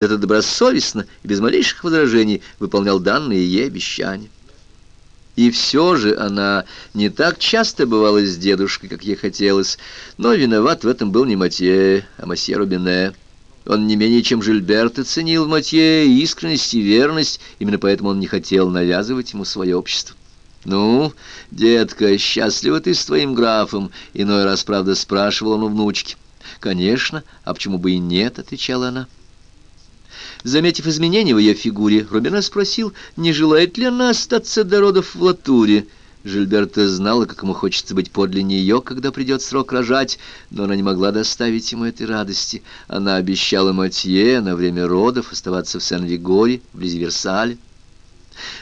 это добросовестно и без малейших возражений выполнял данные ей обещания. И все же она не так часто бывала с дедушкой, как ей хотелось, но виноват в этом был не Матье, а Масье Рубине. Он не менее чем Жильберт оценил в Матье искренность и верность, именно поэтому он не хотел навязывать ему свое общество. «Ну, детка, счастлива ты с твоим графом?» — иной раз, правда, спрашивал он у внучки. «Конечно, а почему бы и нет?» — отвечала она. Заметив изменения в ее фигуре, Рубина спросил, не желает ли она остаться до родов в Латуре. Жильберта знала, как ему хочется быть подле нее, когда придет срок рожать, но она не могла доставить ему этой радости. Она обещала Матье на время родов оставаться в Сен-Вигоре, вблизи Версаля.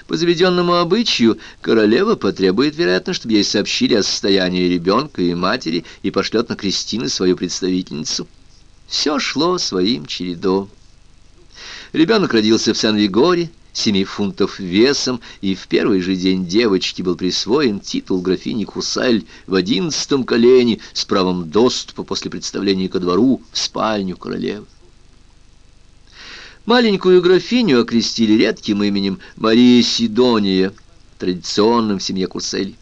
По заведенному обычаю, королева потребует, вероятно, чтобы ей сообщили о состоянии ребенка и матери и пошлет на Кристины свою представительницу. Все шло своим чередом. Ребенок родился в Сан-Вигоре, семи фунтов весом, и в первый же день девочки был присвоен титул графини Курсаль в одиннадцатом колене с правом доступа после представления ко двору в спальню королевы. Маленькую графиню окрестили редким именем Мария Сидония, традиционным в семье Курсель.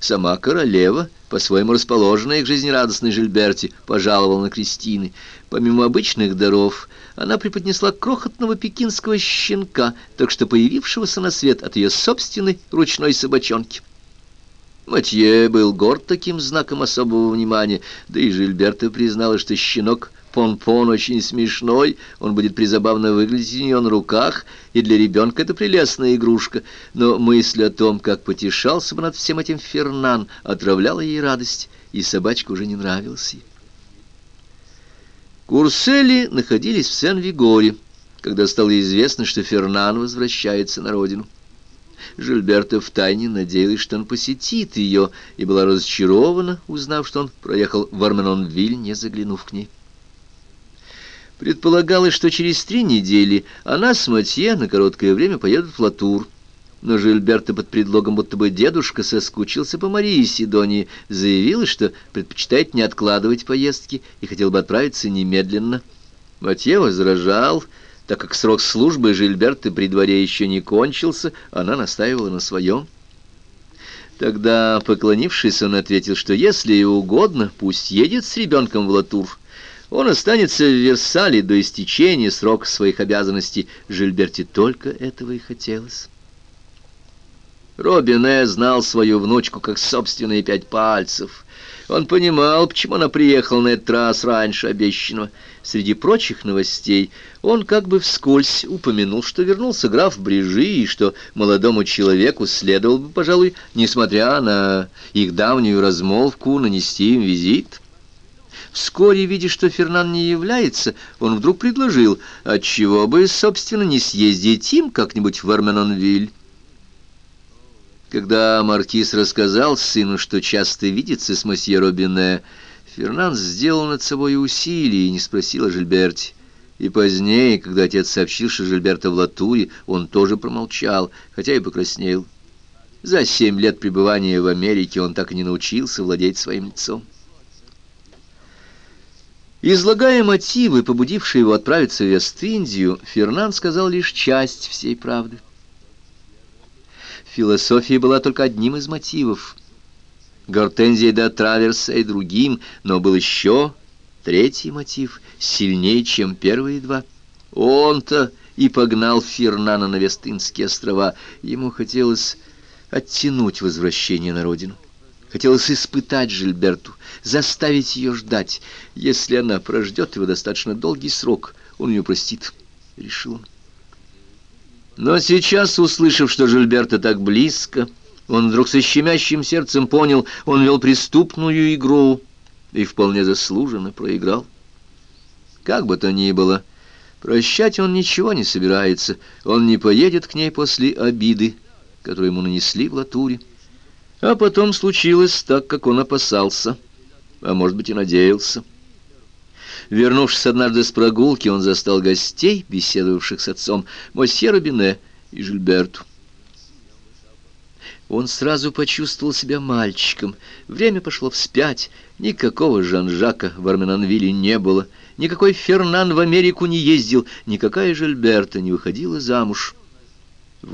Сама королева, по-своему расположенная к жизнерадостной Жильберте, пожаловала на Кристины. Помимо обычных даров, она преподнесла крохотного пекинского щенка, так что появившегося на свет от ее собственной ручной собачонки. Матье был горд таким знаком особого внимания, да и Жильберта признала, что щенок Пон-Пон очень смешной, он будет призабавно выглядеть у нее на руках, и для ребенка это прелестная игрушка. Но мысль о том, как потешался бы над всем этим Фернан, отравляла ей радость, и собачка уже не нравилась ей. Курсели находились в Сен-Вигоре, когда стало известно, что Фернан возвращается на родину. Жильберта втайне надеялась, что он посетит ее, и была разочарована, узнав, что он проехал в Арменонвиль, не заглянув к ней. Предполагалось, что через три недели она с Матье на короткое время поедут в Латур. Но Жильберта под предлогом, будто бы дедушка соскучился по Марии Сидонии, заявила, что предпочитает не откладывать поездки и хотел бы отправиться немедленно. Матье возражал, так как срок службы Жильберты при дворе еще не кончился, она настаивала на своем. Тогда, поклонившись, он ответил, что если ей угодно, пусть едет с ребенком в Латур. Он останется в Версале до истечения срока своих обязанностей. Жильберте только этого и хотелось. Робине знал свою внучку как собственные пять пальцев. Он понимал, почему она приехала на этот раз раньше обещанного. Среди прочих новостей он как бы вскользь упомянул, что вернулся граф Брижи, и что молодому человеку следовало бы, пожалуй, несмотря на их давнюю размолвку, нанести им визит. Вскоре, видя, что Фернан не является, он вдруг предложил, отчего бы, собственно, не съездить им как-нибудь в Арменонвиль. Когда маркиз рассказал сыну, что часто видится с мосье Робине, Фернан сделал над собой усилие и не спросил о Жильберте. И позднее, когда отец сообщил, что Жильберта в Латуре, он тоже промолчал, хотя и покраснел. За семь лет пребывания в Америке он так и не научился владеть своим лицом. Излагая мотивы, побудившие его отправиться в Вест-Индию, Фернан сказал лишь часть всей правды. Философия была только одним из мотивов. Гортензия де Траверса и другим, но был еще третий мотив, сильнее, чем первые два. Он-то и погнал Фернана на Вестынские острова. Ему хотелось оттянуть возвращение на родину. Хотелось испытать Жильберту, заставить ее ждать. Если она прождет его достаточно долгий срок, он ее простит, — решил он. Но сейчас, услышав, что Жильберта так близко, он вдруг со щемящим сердцем понял, он вел преступную игру и вполне заслуженно проиграл. Как бы то ни было, прощать он ничего не собирается, он не поедет к ней после обиды, которую ему нанесли в Латуре. А потом случилось так, как он опасался, а может быть и надеялся. Вернувшись однажды с прогулки, он застал гостей, беседовавших с отцом, мосье Робине и Жильберту. Он сразу почувствовал себя мальчиком. Время пошло вспять, никакого Жан-Жака в Арменанвилле не было, никакой Фернан в Америку не ездил, никакая Жильберта не выходила замуж.